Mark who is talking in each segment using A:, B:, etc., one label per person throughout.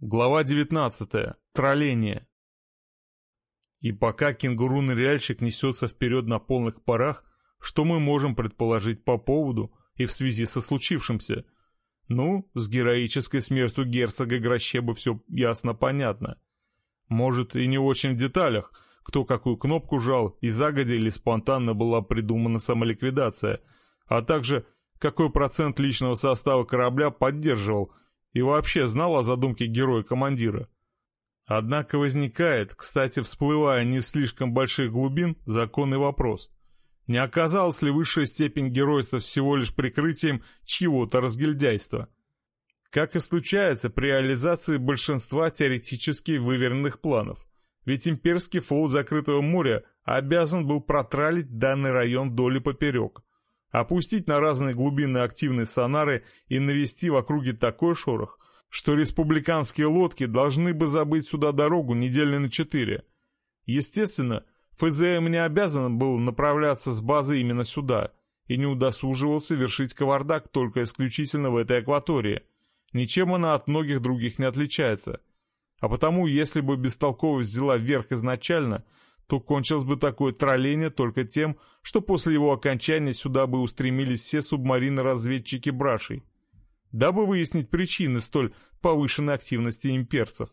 A: Глава 19. Тролление. И пока кенгуру-ныряльщик несется вперед на полных парах, что мы можем предположить по поводу и в связи со случившимся? Ну, с героической смертью герцога Грощеба все ясно понятно. Может, и не очень в деталях, кто какую кнопку жал, и загодя или спонтанно была придумана самоликвидация, а также какой процент личного состава корабля поддерживал и вообще знал о задумке героя-командира. Однако возникает, кстати, всплывая не слишком больших глубин, законный вопрос. Не оказалась ли высшая степень геройства всего лишь прикрытием чьего-то разгильдяйства? Как и случается при реализации большинства теоретически выверенных планов. Ведь имперский флот закрытого моря обязан был протралить данный район вдоль и поперек, опустить на разные глубины активные сонары и навести в округе такой шорох, что республиканские лодки должны бы забыть сюда дорогу недели на четыре. Естественно, ФЗМ не обязан был направляться с базы именно сюда и не удосуживался вершить кавардак только исключительно в этой акватории. Ничем она от многих других не отличается. А потому, если бы бестолковость взяла вверх изначально – то кончилось бы такое тролление только тем, что после его окончания сюда бы устремились все субмарины-разведчики Брашей, дабы выяснить причины столь повышенной активности имперцев.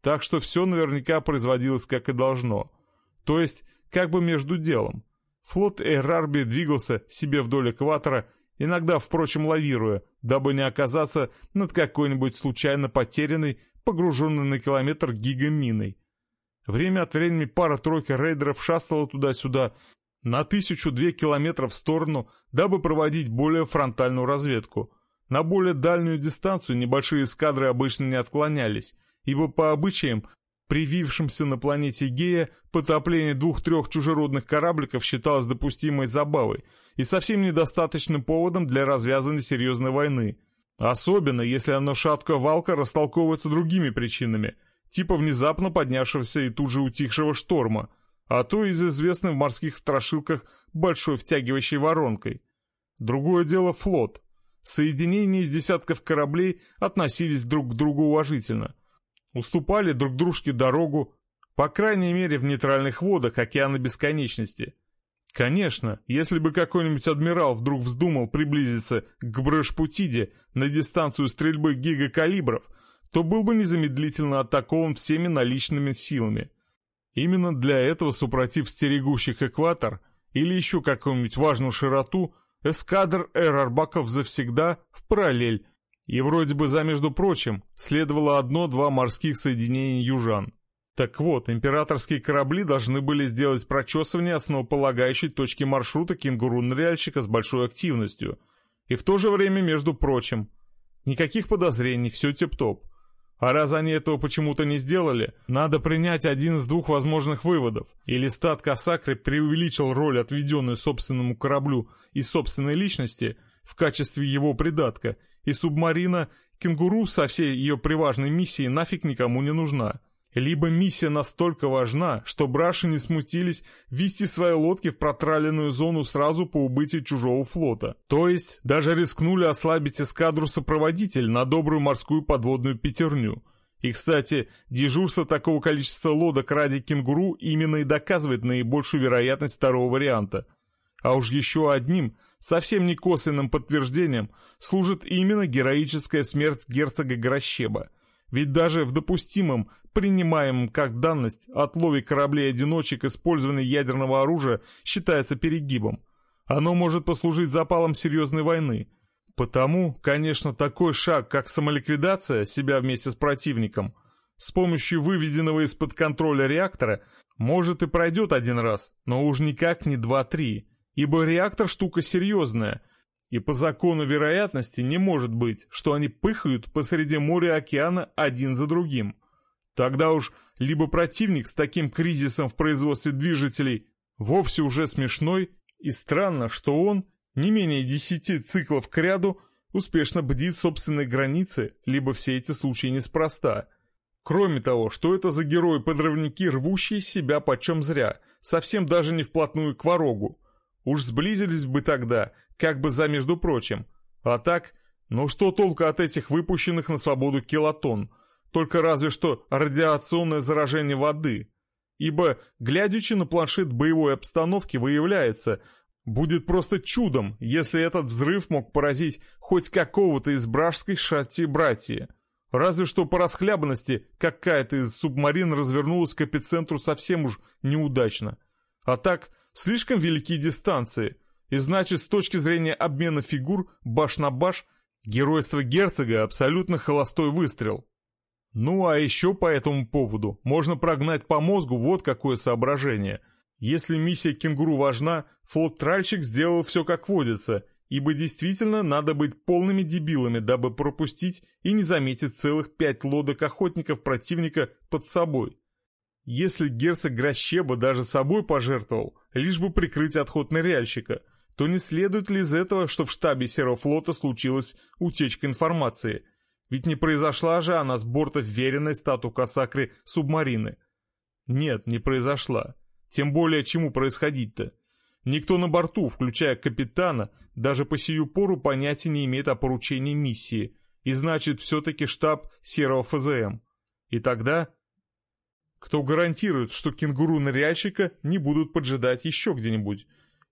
A: Так что все наверняка производилось как и должно. То есть, как бы между делом. Флот Эйрарби двигался себе вдоль экватора, иногда, впрочем, лавируя, дабы не оказаться над какой-нибудь случайно потерянной, погруженной на километр гигаминой, Время от времени пара-тройка рейдеров шастала туда-сюда на тысячу-две километров в сторону, дабы проводить более фронтальную разведку. На более дальнюю дистанцию небольшие эскадры обычно не отклонялись, ибо по обычаям, привившимся на планете Гея, потопление двух-трех чужеродных корабликов считалось допустимой забавой и совсем недостаточным поводом для развязывания серьезной войны. Особенно, если оно шатко валка растолковывается другими причинами – типа внезапно поднявшегося и тут же утихшего шторма, а то из известной в морских страшилках большой втягивающей воронкой. Другое дело флот. Соединения из десятков кораблей относились друг к другу уважительно. Уступали друг дружке дорогу, по крайней мере в нейтральных водах океана бесконечности. Конечно, если бы какой-нибудь адмирал вдруг вздумал приблизиться к Брэшпутиде на дистанцию стрельбы гигакалибров – то был бы незамедлительно атакован всеми наличными силами. Именно для этого, супротив стерегущих экватор или еще какую-нибудь важную широту, эскадр эрарбаков завсегда в параллель, и вроде бы за между прочим следовало одно-два морских соединения южан. Так вот, императорские корабли должны были сделать прочесывание основополагающей точки маршрута кенгуру-ныряльщика с большой активностью. И в то же время, между прочим, никаких подозрений, все тип-топ. А раз они этого почему-то не сделали, надо принять один из двух возможных выводов. Или стат Касакры преувеличил роль, отведенную собственному кораблю и собственной личности, в качестве его придатка, и субмарина «Кенгуру» со всей ее приважной миссией нафиг никому не нужна. Либо миссия настолько важна, что браши не смутились вести свои лодки в протраленную зону сразу по убытии чужого флота. То есть даже рискнули ослабить эскадру сопроводитель на добрую морскую подводную пятерню. И, кстати, дежурство такого количества лодок ради кенгуру именно и доказывает наибольшую вероятность второго варианта. А уж еще одним, совсем не косвенным подтверждением, служит именно героическая смерть герцога Грощеба – ведь даже в допустимом, принимаемом как данность, отлове кораблей-одиночек использования ядерного оружия считается перегибом. Оно может послужить запалом серьезной войны. Потому, конечно, такой шаг, как самоликвидация себя вместе с противником, с помощью выведенного из-под контроля реактора, может и пройдет один раз, но уж никак не два-три, ибо реактор штука серьезная – и по закону вероятности не может быть, что они пыхают посреди моря и океана один за другим. Тогда уж либо противник с таким кризисом в производстве движителей вовсе уже смешной, и странно, что он, не менее десяти циклов к ряду, успешно бдит собственной границы, либо все эти случаи неспроста. Кроме того, что это за герои-подрывники, рвущие себя почем зря, совсем даже не вплотную к ворогу. Уж сблизились бы тогда, как бы за между прочим. А так, ну что толку от этих выпущенных на свободу килотон? только разве что радиационное заражение воды. Ибо, глядячи на планшет боевой обстановки, выявляется, будет просто чудом, если этот взрыв мог поразить хоть какого-то из бражской шати братья. Разве что по расхлябанности какая-то из субмарин развернулась к эпицентру совсем уж неудачно. А так, слишком великие дистанции, и значит, с точки зрения обмена фигур баш на баш, геройство герцога абсолютно холостой выстрел. Ну а еще по этому поводу можно прогнать по мозгу вот какое соображение. Если миссия кенгуру важна, флот-тральщик сделал все как водится, ибо действительно надо быть полными дебилами, дабы пропустить и не заметить целых пять лодок охотников противника под собой. Если герцог Гращеба даже собой пожертвовал, лишь бы прикрыть отход ныряльщика, то не следует ли из этого, что в штабе Серого флота случилась утечка информации – ведь не произошла же она с борта веренной стату Касакри субмарины. Нет, не произошла. Тем более, чему происходить-то? Никто на борту, включая капитана, даже по сию пору понятия не имеет о поручении миссии, и значит, все-таки штаб Серого ФЗМ. И тогда... Кто гарантирует, что кенгуру-ныряльщика не будут поджидать еще где-нибудь?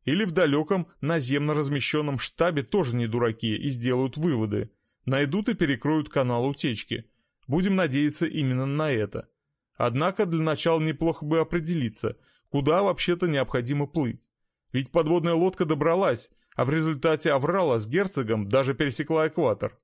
A: Или в далеком наземно размещенном штабе тоже не дураки и сделают выводы? Найдут и перекроют канал утечки. Будем надеяться именно на это. Однако для начала неплохо бы определиться, куда вообще-то необходимо плыть. Ведь подводная лодка добралась, а в результате Аврала с герцогом даже пересекла экватор.